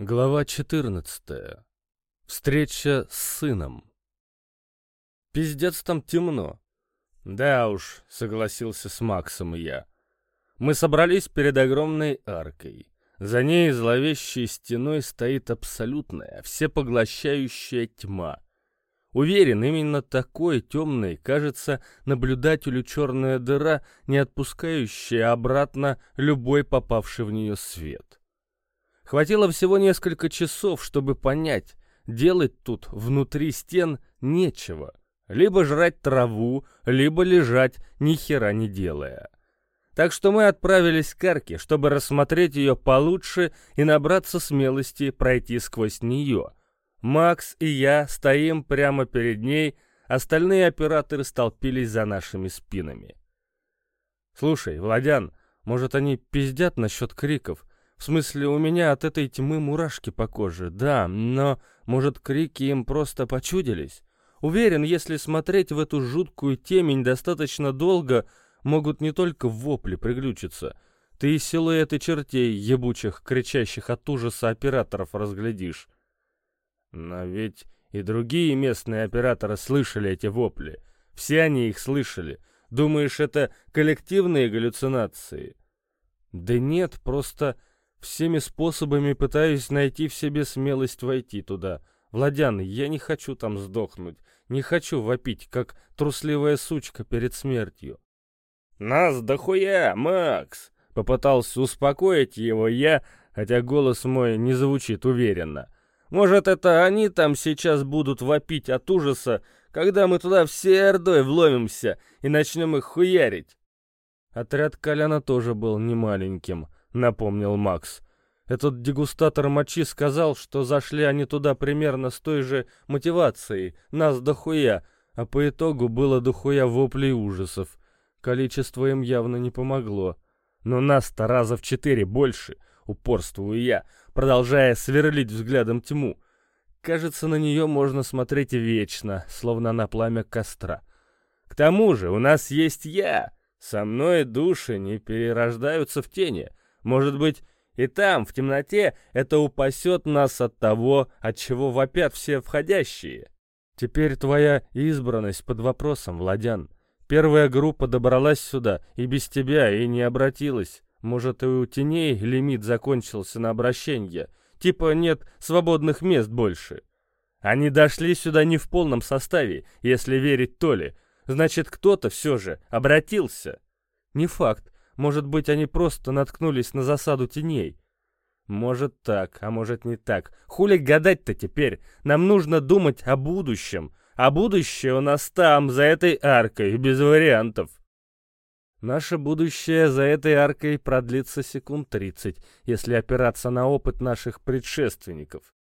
Глава 14. Встреча с сыном. Пиздец там темно. Да уж, согласился с Максом я. Мы собрались перед огромной аркой. За ней зловещей стеной стоит абсолютная, всепоглощающая тьма. Уверен, именно такой темной кажется наблюдателю черная дыра, не отпускающая обратно любой попавший в нее свет. Хватило всего несколько часов, чтобы понять, делать тут внутри стен нечего. Либо жрать траву, либо лежать, ни хера не делая. Так что мы отправились к арке, чтобы рассмотреть ее получше и набраться смелости пройти сквозь нее. Макс и я стоим прямо перед ней, остальные операторы столпились за нашими спинами. «Слушай, Владян, может, они пиздят насчет криков?» В смысле, у меня от этой тьмы мурашки по коже, да, но, может, крики им просто почудились? Уверен, если смотреть в эту жуткую темень достаточно долго, могут не только вопли приглючиться. Ты и силуэты чертей, ебучих, кричащих от ужаса операторов разглядишь. Но ведь и другие местные операторы слышали эти вопли. Все они их слышали. Думаешь, это коллективные галлюцинации? Да нет, просто Всеми способами пытаюсь найти в себе смелость войти туда. Владян, я не хочу там сдохнуть. Не хочу вопить, как трусливая сучка перед смертью. «Нас дохуя, Макс!» Попытался успокоить его я, хотя голос мой не звучит уверенно. «Может, это они там сейчас будут вопить от ужаса, когда мы туда всей ордой вломимся и начнем их хуярить?» Отряд Коляна тоже был немаленьким. — напомнил Макс. Этот дегустатор мочи сказал, что зашли они туда примерно с той же мотивацией, нас дохуя, а по итогу было дохуя воплей ужасов. Количество им явно не помогло. Но нас-то раза в четыре больше, упорствую я, продолжая сверлить взглядом тьму. Кажется, на нее можно смотреть вечно, словно на пламя костра. К тому же у нас есть я. Со мной души не перерождаются в тени. Может быть, и там, в темноте, это упасет нас от того, от чего вопят все входящие. Теперь твоя избранность под вопросом, Владян. Первая группа добралась сюда и без тебя и не обратилась. Может, и у теней лимит закончился на обращение. Типа нет свободных мест больше. Они дошли сюда не в полном составе, если верить Толе. Значит, кто-то все же обратился. Не факт, может быть, они просто наткнулись на засаду теней. Может так, а может не так. Хули гадать-то теперь? Нам нужно думать о будущем. А будущее у нас там, за этой аркой, без вариантов. Наше будущее за этой аркой продлится секунд 30, если опираться на опыт наших предшественников.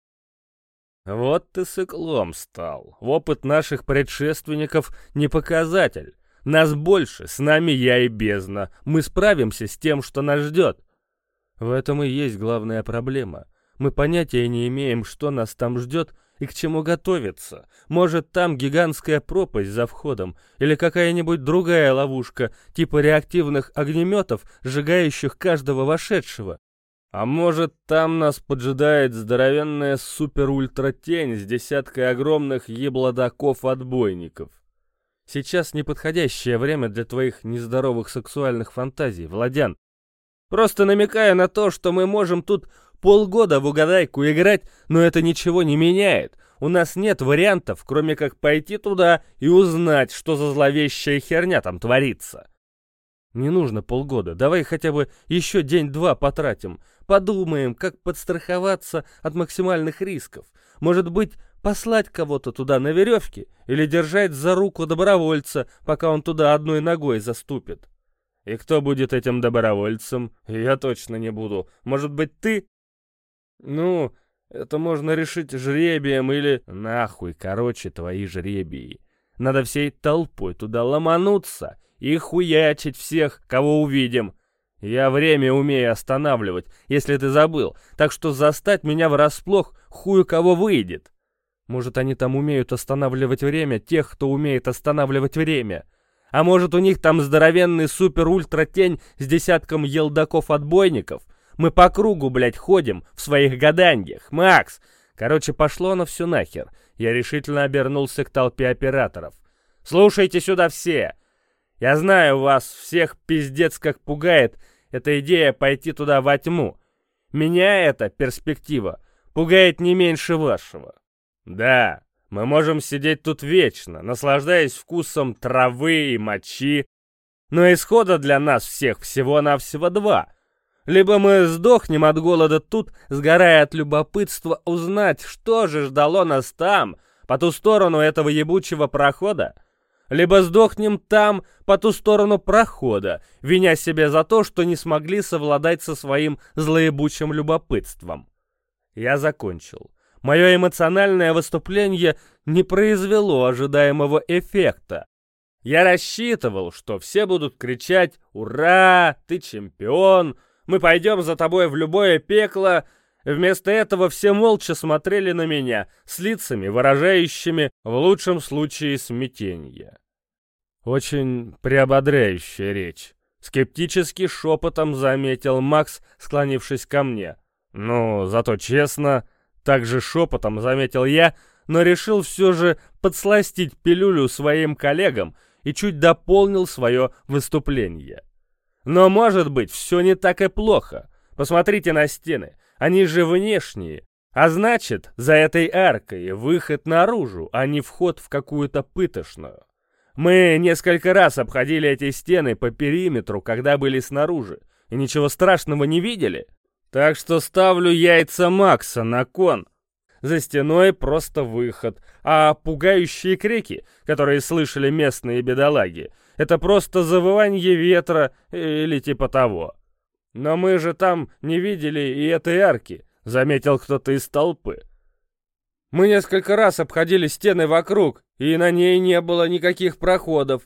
Вот ты сыклом стал. Опыт наших предшественников не показатель. Нас больше, с нами я и бездна. Мы справимся с тем, что нас ждет. В этом и есть главная проблема. Мы понятия не имеем, что нас там ждет и к чему готовиться. Может, там гигантская пропасть за входом или какая-нибудь другая ловушка, типа реактивных огнеметов, сжигающих каждого вошедшего. А может, там нас поджидает здоровенная супер-ультра-тень с десяткой огромных еблодаков-отбойников. Сейчас неподходящее время для твоих нездоровых сексуальных фантазий, Владян. Просто намекая на то, что мы можем тут полгода в угадайку играть, но это ничего не меняет. У нас нет вариантов, кроме как пойти туда и узнать, что за зловещая херня там творится. Не нужно полгода, давай хотя бы еще день-два потратим. Подумаем, как подстраховаться от максимальных рисков. Может быть, послать кого-то туда на веревке или держать за руку добровольца, пока он туда одной ногой заступит. И кто будет этим добровольцем? Я точно не буду. Может быть, ты? Ну, это можно решить жребием или... Нахуй, короче, твои жребии. Надо всей толпой туда ломануться и хуячить всех, кого увидим. Я время умею останавливать, если ты забыл, так что застать меня врасплох хую кого выйдет. Может, они там умеют останавливать время тех, кто умеет останавливать время. А может, у них там здоровенный супер-ультра-тень с десятком елдаков-отбойников? Мы по кругу, блядь, ходим в своих гаданьях. Макс! Короче, пошло оно все нахер. Я решительно обернулся к толпе операторов. Слушайте сюда все! Я знаю, вас всех пиздец как пугает эта идея пойти туда во тьму. Меня эта перспектива пугает не меньше вашего. Да, мы можем сидеть тут вечно, наслаждаясь вкусом травы и мочи, но исхода для нас всех всего-навсего два. Либо мы сдохнем от голода тут, сгорая от любопытства узнать, что же ждало нас там, по ту сторону этого ебучего прохода, либо сдохнем там, по ту сторону прохода, виня себя за то, что не смогли совладать со своим злоебучим любопытством. Я закончил. Мое эмоциональное выступление не произвело ожидаемого эффекта. Я рассчитывал, что все будут кричать «Ура! Ты чемпион! Мы пойдем за тобой в любое пекло!» Вместо этого все молча смотрели на меня, с лицами, выражающими, в лучшем случае, смятение. Очень приободряющая речь. Скептически шепотом заметил Макс, склонившись ко мне. Ну, зато честно, также шепотом заметил я, но решил все же подсластить пилюлю своим коллегам и чуть дополнил свое выступление. Но, может быть, все не так и плохо. Посмотрите на стены. Они же внешние. А значит, за этой аркой выход наружу, а не вход в какую-то пытошную. Мы несколько раз обходили эти стены по периметру, когда были снаружи, и ничего страшного не видели. Так что ставлю яйца Макса на кон. За стеной просто выход, а пугающие крики, которые слышали местные бедолаги, это просто завывание ветра или типа того. «Но мы же там не видели и этой арки», — заметил кто-то из толпы. «Мы несколько раз обходили стены вокруг, и на ней не было никаких проходов».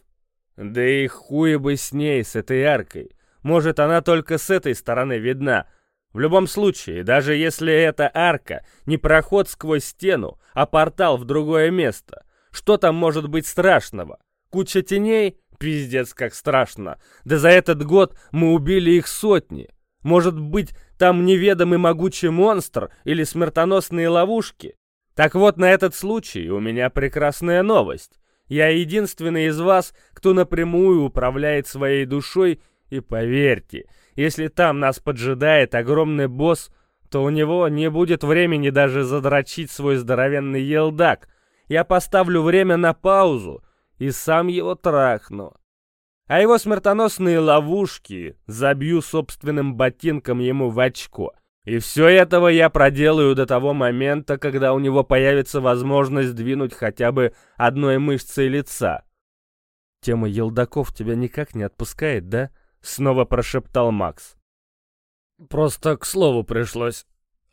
«Да и хуй бы с ней, с этой аркой. Может, она только с этой стороны видна. В любом случае, даже если эта арка не проход сквозь стену, а портал в другое место, что там может быть страшного? Куча теней? Пиздец, как страшно. Да за этот год мы убили их сотни. Может быть, там неведомый могучий монстр или смертоносные ловушки? Так вот, на этот случай у меня прекрасная новость. Я единственный из вас, кто напрямую управляет своей душой, и поверьте, если там нас поджидает огромный босс, то у него не будет времени даже задрочить свой здоровенный елдак. Я поставлю время на паузу, и сам его трахну. А его смертоносные ловушки забью собственным ботинком ему в очко. И все этого я проделаю до того момента, когда у него появится возможность двинуть хотя бы одной мышцей лица. Тема елдаков тебя никак не отпускает, да? Снова прошептал Макс. Просто к слову пришлось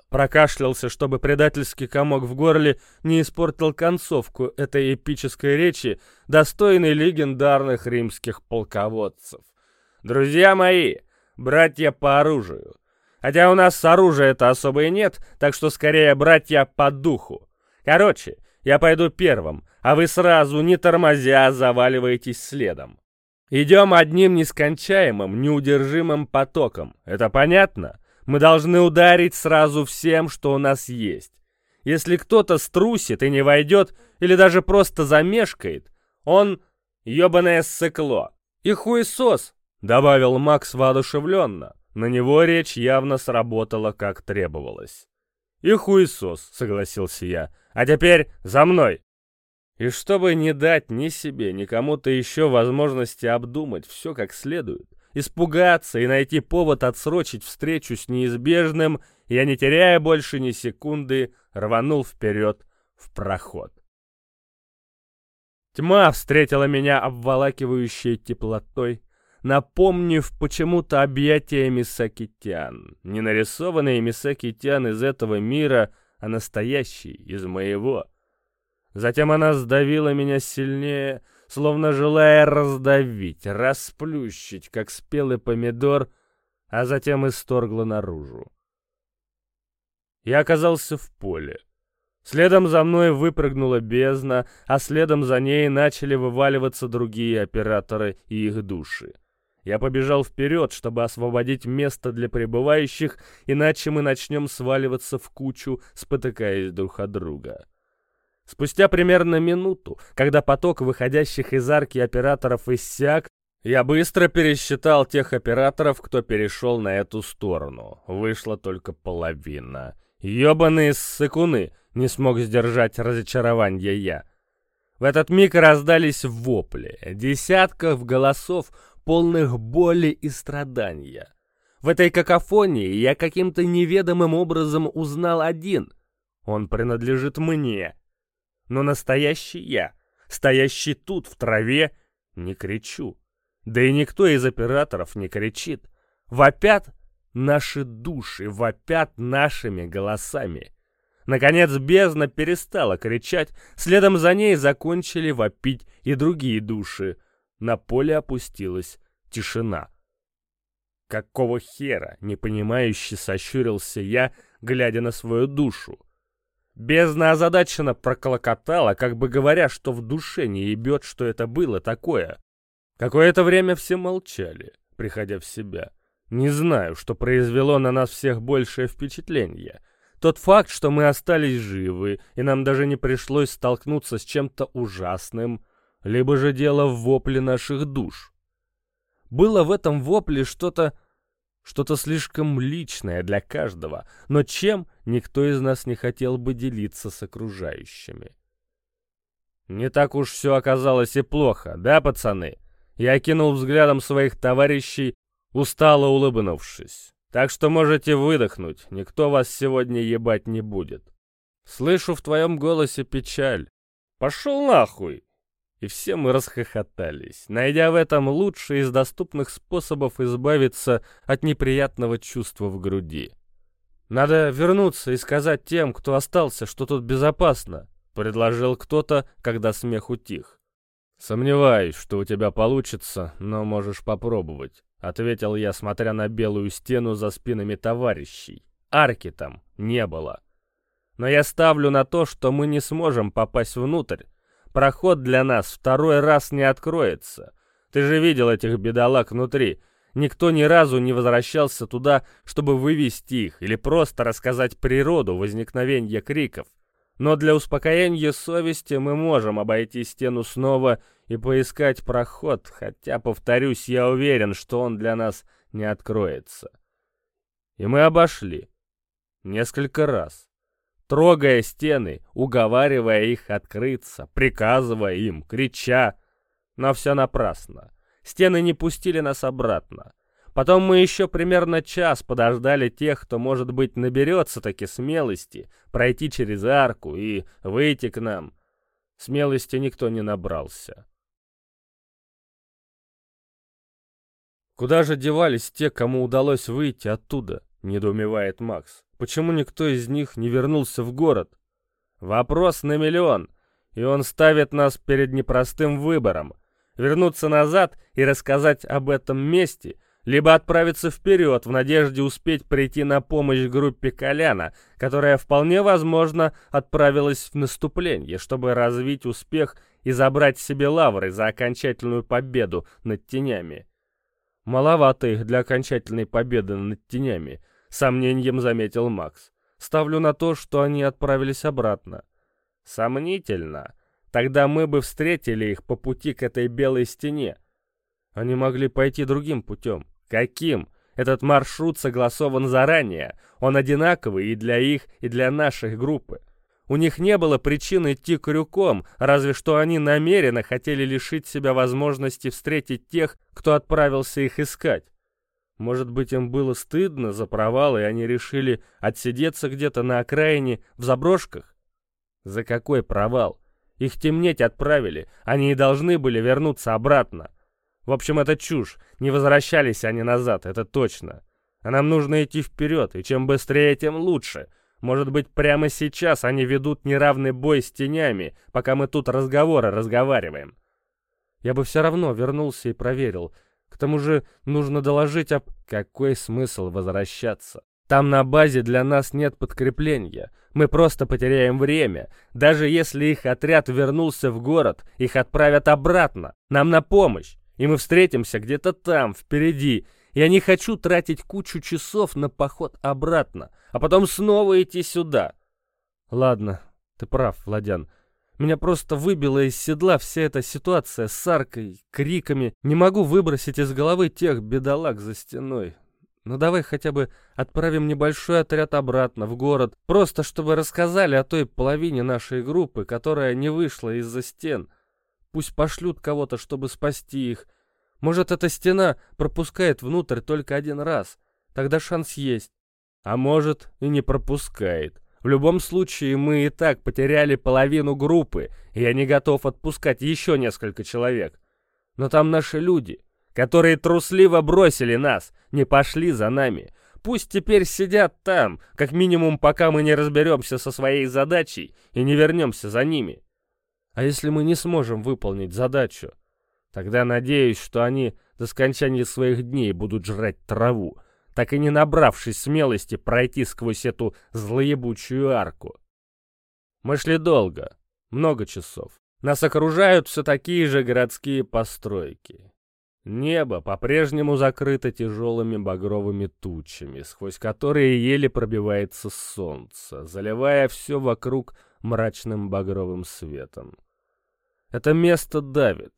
прокашлялся, чтобы предательский комок в горле не испортил концовку этой эпической речи, достойной легендарных римских полководцев. «Друзья мои, братья по оружию. Хотя у нас оружия-то особо и нет, так что скорее братья по духу. Короче, я пойду первым, а вы сразу, не тормозя, заваливаетесь следом. Идем одним нескончаемым, неудержимым потоком. Это понятно?» Мы должны ударить сразу всем, что у нас есть. Если кто-то струсит и не войдет, или даже просто замешкает, он ёбаное ссыкло. И хуесос, добавил Макс воодушевленно. На него речь явно сработала, как требовалось. «И хуесос», — согласился я. «А теперь за мной!» И чтобы не дать ни себе, ни кому-то еще возможности обдумать все как следует, испугаться и найти повод отсрочить встречу с неизбежным, я, не теряя больше ни секунды, рванул вперед в проход. Тьма встретила меня обволакивающей теплотой, напомнив почему-то объятия Мисакитян. Не нарисованные Мисакитян из этого мира, а настоящий, из моего. Затем она сдавила меня сильнее, словно желая раздавить, расплющить, как спелый помидор, а затем исторгла наружу. Я оказался в поле. Следом за мной выпрыгнула бездна, а следом за ней начали вываливаться другие операторы и их души. Я побежал вперед, чтобы освободить место для прибывающих, иначе мы начнем сваливаться в кучу, спотыкаясь друг от друга. Спустя примерно минуту, когда поток выходящих из арки операторов иссяк, я быстро пересчитал тех операторов, кто перешел на эту сторону. Вышла только половина. Ёбаные ссыкуны! Не смог сдержать разочарование я. В этот миг раздались вопли, десятков голосов, полных боли и страдания. В этой какофонии я каким-то неведомым образом узнал один. Он принадлежит мне. Но настоящий я, стоящий тут, в траве, не кричу. Да и никто из операторов не кричит. Вопят наши души, вопят нашими голосами. Наконец бездна перестала кричать, следом за ней закончили вопить и другие души. На поле опустилась тишина. Какого хера, непонимающе сощурился я, глядя на свою душу. Бездна озадаченно проклокотала, как бы говоря, что в душе не ебет, что это было такое. Какое-то время все молчали, приходя в себя. Не знаю, что произвело на нас всех большее впечатление. Тот факт, что мы остались живы, и нам даже не пришлось столкнуться с чем-то ужасным, либо же дело в вопле наших душ. Было в этом вопле что-то что-то слишком личное для каждого, но чем никто из нас не хотел бы делиться с окружающими. Не так уж все оказалось и плохо, да, пацаны? Я кинул взглядом своих товарищей, устало улыбнувшись. Так что можете выдохнуть, никто вас сегодня ебать не будет. Слышу в твоем голосе печаль. Пошел нахуй! И все мы расхохотались, найдя в этом лучший из доступных способов избавиться от неприятного чувства в груди. «Надо вернуться и сказать тем, кто остался, что тут безопасно», — предложил кто-то, когда смех утих. «Сомневаюсь, что у тебя получится, но можешь попробовать», — ответил я, смотря на белую стену за спинами товарищей. Арки там не было. «Но я ставлю на то, что мы не сможем попасть внутрь, Проход для нас второй раз не откроется. Ты же видел этих бедолаг внутри. Никто ни разу не возвращался туда, чтобы вывести их или просто рассказать природу возникновения криков. Но для успокоения совести мы можем обойти стену снова и поискать проход, хотя, повторюсь, я уверен, что он для нас не откроется. И мы обошли. Несколько раз трогая стены, уговаривая их открыться, приказывая им, крича. Но все напрасно. Стены не пустили нас обратно. Потом мы еще примерно час подождали тех, кто, может быть, наберется таки смелости пройти через арку и выйти к нам. Смелости никто не набрался. «Куда же девались те, кому удалось выйти оттуда?» — недоумевает Макс. Почему никто из них не вернулся в город? Вопрос на миллион, и он ставит нас перед непростым выбором. Вернуться назад и рассказать об этом месте, либо отправиться вперед в надежде успеть прийти на помощь группе Коляна, которая вполне возможно отправилась в наступление, чтобы развить успех и забрать себе лавры за окончательную победу над тенями. Маловато их для окончательной победы над тенями — Сомнением заметил Макс. Ставлю на то, что они отправились обратно. Сомнительно. Тогда мы бы встретили их по пути к этой белой стене. Они могли пойти другим путем. Каким? Этот маршрут согласован заранее. Он одинаковый и для их, и для нашей группы. У них не было причин идти крюком, разве что они намеренно хотели лишить себя возможности встретить тех, кто отправился их искать. Может быть, им было стыдно за провал, и они решили отсидеться где-то на окраине в заброшках? За какой провал? Их темнеть отправили, они и должны были вернуться обратно. В общем, это чушь, не возвращались они назад, это точно. А нам нужно идти вперед, и чем быстрее, тем лучше. Может быть, прямо сейчас они ведут неравный бой с тенями, пока мы тут разговоры разговариваем. Я бы все равно вернулся и проверил — к тому же нужно доложить об... Какой смысл возвращаться? Там на базе для нас нет подкрепления. Мы просто потеряем время. Даже если их отряд вернулся в город, их отправят обратно. Нам на помощь. И мы встретимся где-то там, впереди. Я не хочу тратить кучу часов на поход обратно, а потом снова идти сюда. Ладно, ты прав, Владян. Меня просто выбила из седла вся эта ситуация с аркой, криками. Не могу выбросить из головы тех бедолаг за стеной. Ну давай хотя бы отправим небольшой отряд обратно в город, просто чтобы рассказали о той половине нашей группы, которая не вышла из-за стен. Пусть пошлют кого-то, чтобы спасти их. Может, эта стена пропускает внутрь только один раз. Тогда шанс есть. А может, и не пропускает. В любом случае, мы и так потеряли половину группы, и я не готов отпускать еще несколько человек. Но там наши люди, которые трусливо бросили нас, не пошли за нами. Пусть теперь сидят там, как минимум, пока мы не разберемся со своей задачей и не вернемся за ними. А если мы не сможем выполнить задачу, тогда надеюсь, что они до скончания своих дней будут жрать траву, так и не набравшись смелости пройти сквозь эту злоебучую арку. Мы шли долго, много часов. Нас окружают все такие же городские постройки. Небо по-прежнему закрыто тяжелыми багровыми тучами, сквозь которые еле пробивается солнце, заливая все вокруг мрачным багровым светом. Это место давит.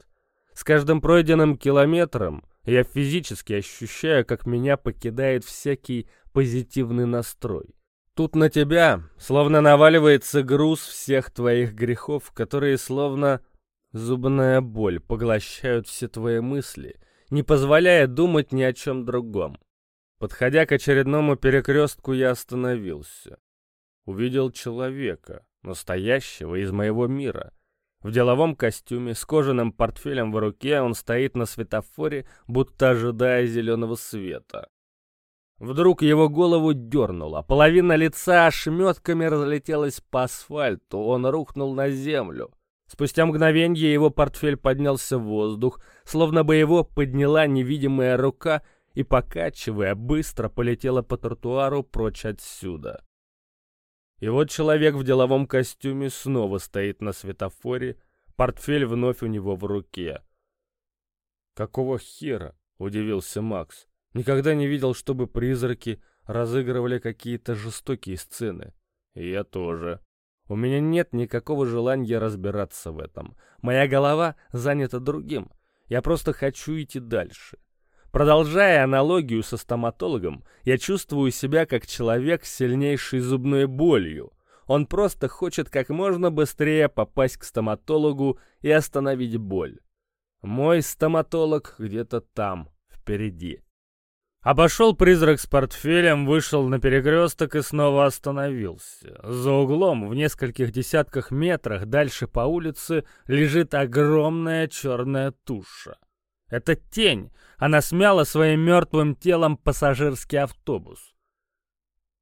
С каждым пройденным километром я физически ощущаю, как меня покидает всякий позитивный настрой. Тут на тебя словно наваливается груз всех твоих грехов, которые словно зубная боль поглощают все твои мысли, не позволяя думать ни о чем другом. Подходя к очередному перекрестку, я остановился. Увидел человека, настоящего из моего мира, в деловом костюме, с кожаным портфелем в руке, он стоит на светофоре, будто ожидая зеленого света. Вдруг его голову дернуло, половина лица ошметками разлетелась по асфальту, он рухнул на землю. Спустя мгновенье его портфель поднялся в воздух, словно бы его подняла невидимая рука и, покачивая, быстро полетела по тротуару прочь отсюда. И вот человек в деловом костюме снова стоит на светофоре, портфель вновь у него в руке. «Какого хера?» — удивился Макс. «Никогда не видел, чтобы призраки разыгрывали какие-то жестокие сцены. Я тоже. У меня нет никакого желания разбираться в этом. Моя голова занята другим. Я просто хочу идти дальше. Продолжая аналогию со стоматологом, я чувствую себя как человек с сильнейшей зубной болью. Он просто хочет как можно быстрее попасть к стоматологу и остановить боль. Мой стоматолог где-то там, впереди. Обошел призрак с портфелем, вышел на перекресток и снова остановился. За углом, в нескольких десятках метрах дальше по улице, лежит огромная черная туша. Это тень. Она смяла своим мертвым телом пассажирский автобус.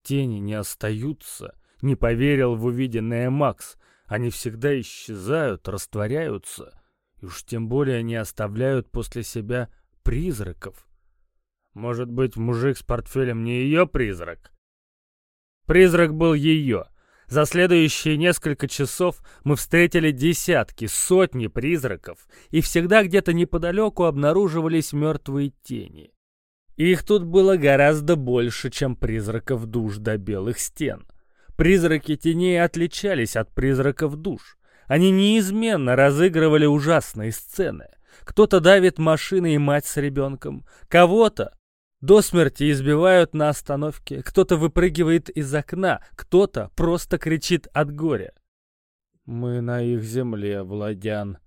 Тени не остаются, не поверил в увиденное Макс. Они всегда исчезают, растворяются, и уж тем более не оставляют после себя призраков. Может быть, мужик с портфелем не ее призрак? Призрак был ее — за следующие несколько часов мы встретили десятки, сотни призраков, и всегда где-то неподалеку обнаруживались мертвые тени. Их тут было гораздо больше, чем призраков душ до белых стен. Призраки теней отличались от призраков душ. Они неизменно разыгрывали ужасные сцены. Кто-то давит машиной мать с ребенком, кого-то до смерти избивают на остановке, кто-то выпрыгивает из окна, кто-то просто кричит от горя. Мы на их земле, Владян.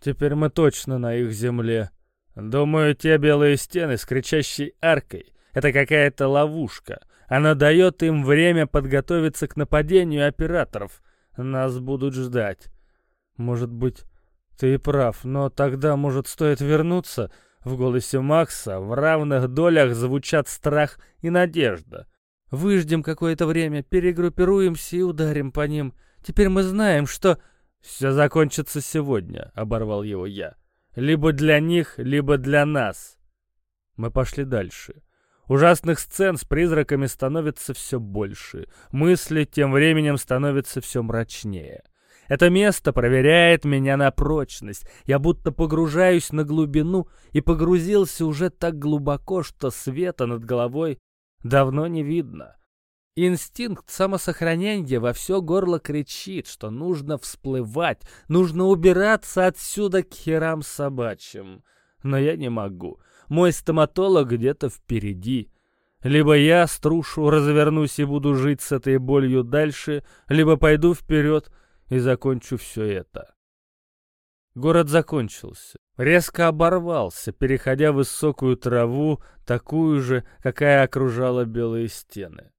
Теперь мы точно на их земле. Думаю, те белые стены с кричащей аркой — это какая-то ловушка. Она дает им время подготовиться к нападению операторов. Нас будут ждать. Может быть, ты и прав, но тогда, может, стоит вернуться — в голосе Макса в равных долях звучат страх и надежда. «Выждем какое-то время, перегруппируемся и ударим по ним. Теперь мы знаем, что...» «Все закончится сегодня», — оборвал его я. «Либо для них, либо для нас». Мы пошли дальше. Ужасных сцен с призраками становится все больше. Мысли тем временем становятся все мрачнее. Это место проверяет меня на прочность. Я будто погружаюсь на глубину и погрузился уже так глубоко, что света над головой давно не видно. Инстинкт самосохранения во все горло кричит, что нужно всплывать, нужно убираться отсюда к херам собачьим. Но я не могу. Мой стоматолог где-то впереди. Либо я струшу, развернусь и буду жить с этой болью дальше, либо пойду вперед и закончу все это. Город закончился. Резко оборвался, переходя в высокую траву, такую же, какая окружала белые стены.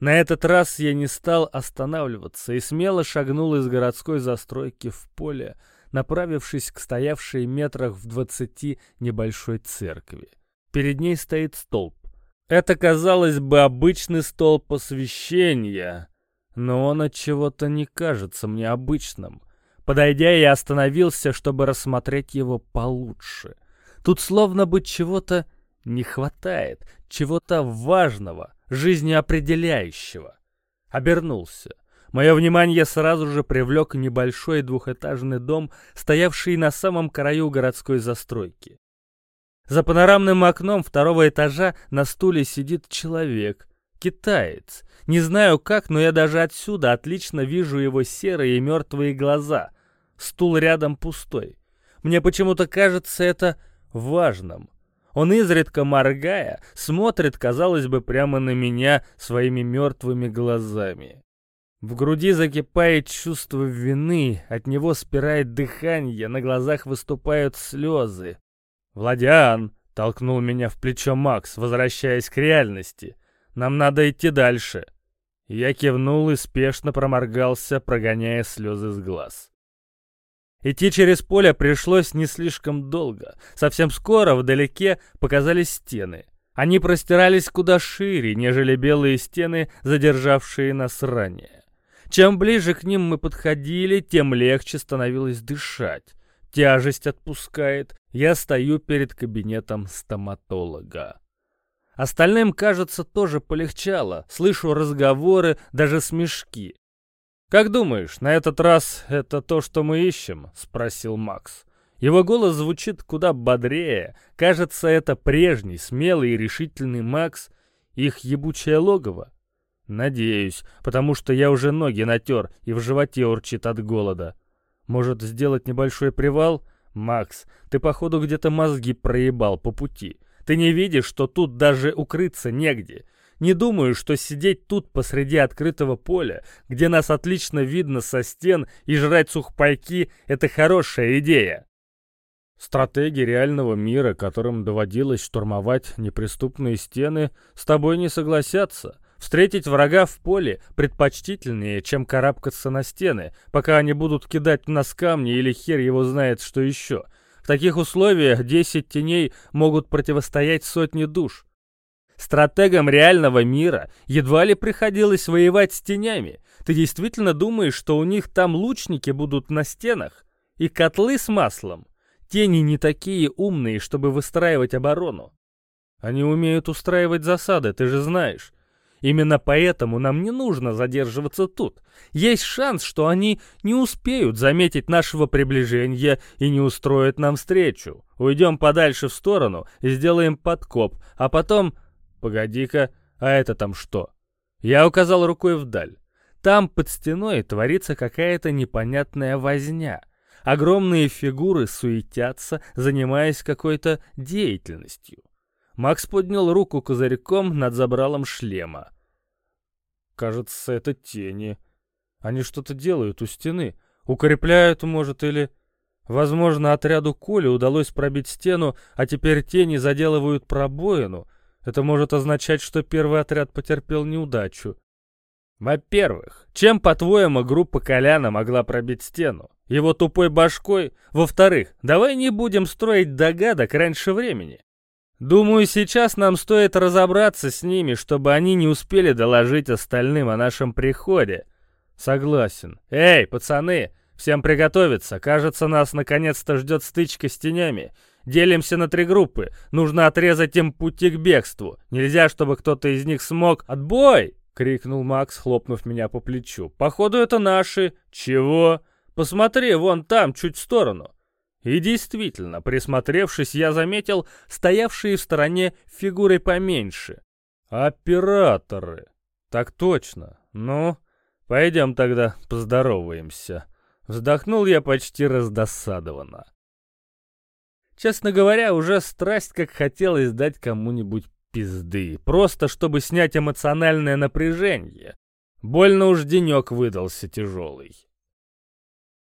На этот раз я не стал останавливаться и смело шагнул из городской застройки в поле, направившись к стоявшей метрах в двадцати небольшой церкви. Перед ней стоит столб. Это, казалось бы, обычный столб посвящения, но он от чего-то не кажется мне обычным. Подойдя, я остановился, чтобы рассмотреть его получше. Тут словно бы чего-то не хватает, чего-то важного, жизнеопределяющего. Обернулся. Мое внимание сразу же привлек небольшой двухэтажный дом, стоявший на самом краю городской застройки. За панорамным окном второго этажа на стуле сидит человек, китаец. Не знаю как, но я даже отсюда отлично вижу его серые мертвые глаза. Стул рядом пустой. Мне почему-то кажется это важным. Он изредка моргая, смотрит, казалось бы, прямо на меня своими мертвыми глазами. В груди закипает чувство вины, от него спирает дыхание, на глазах выступают слезы. «Владян!» — толкнул меня в плечо Макс, возвращаясь к реальности. «Нам надо идти дальше». Я кивнул и спешно проморгался, прогоняя слезы с глаз. Идти через поле пришлось не слишком долго. Совсем скоро вдалеке показались стены. Они простирались куда шире, нежели белые стены, задержавшие нас ранее. Чем ближе к ним мы подходили, тем легче становилось дышать. Тяжесть отпускает. Я стою перед кабинетом стоматолога. Остальным, кажется, тоже полегчало. Слышу разговоры, даже смешки. «Как думаешь, на этот раз это то, что мы ищем?» — спросил Макс. Его голос звучит куда бодрее. Кажется, это прежний, смелый и решительный Макс, их ебучее логово. Надеюсь, потому что я уже ноги натер и в животе урчит от голода. Может, сделать небольшой привал? Макс, ты, походу, где-то мозги проебал по пути. Ты не видишь, что тут даже укрыться негде? Не думаю, что сидеть тут посреди открытого поля, где нас отлично видно со стен, и жрать сухпайки — это хорошая идея. Стратеги реального мира, которым доводилось штурмовать неприступные стены, с тобой не согласятся. Встретить врага в поле предпочтительнее, чем карабкаться на стены, пока они будут кидать в нас камни или хер его знает что еще. В таких условиях 10 теней могут противостоять сотне душ. Стратегам реального мира едва ли приходилось воевать с тенями. Ты действительно думаешь, что у них там лучники будут на стенах? И котлы с маслом? Тени не такие умные, чтобы выстраивать оборону. Они умеют устраивать засады, ты же знаешь. Именно поэтому нам не нужно задерживаться тут. Есть шанс, что они не успеют заметить нашего приближения и не устроят нам встречу. Уйдем подальше в сторону и сделаем подкоп, а потом... Погоди-ка, а это там что? Я указал рукой вдаль. Там под стеной творится какая-то непонятная возня. Огромные фигуры суетятся, занимаясь какой-то деятельностью. Макс поднял руку козырьком над забралом шлема. Кажется, это тени. Они что-то делают у стены. Укрепляют, может, или... Возможно, отряду Коли удалось пробить стену, а теперь тени заделывают пробоину. Это может означать, что первый отряд потерпел неудачу. Во-первых, чем, по-твоему, группа Коляна могла пробить стену? Его тупой башкой? Во-вторых, давай не будем строить догадок раньше времени. Думаю, сейчас нам стоит разобраться с ними, чтобы они не успели доложить остальным о нашем приходе. Согласен. Эй, пацаны, всем приготовиться. Кажется, нас наконец-то ждет стычка с тенями. Делимся на три группы. Нужно отрезать им пути к бегству. Нельзя, чтобы кто-то из них смог... Отбой! — крикнул Макс, хлопнув меня по плечу. «Походу, это наши». «Чего?» Посмотри, вон там, чуть в сторону». И действительно, присмотревшись, я заметил стоявшие в стороне фигуры поменьше. Операторы. Так точно. Ну, пойдем тогда поздороваемся. Вздохнул я почти раздосадованно. Честно говоря, уже страсть как хотелось дать кому-нибудь пизды, просто чтобы снять эмоциональное напряжение. Больно уж денек выдался тяжелый.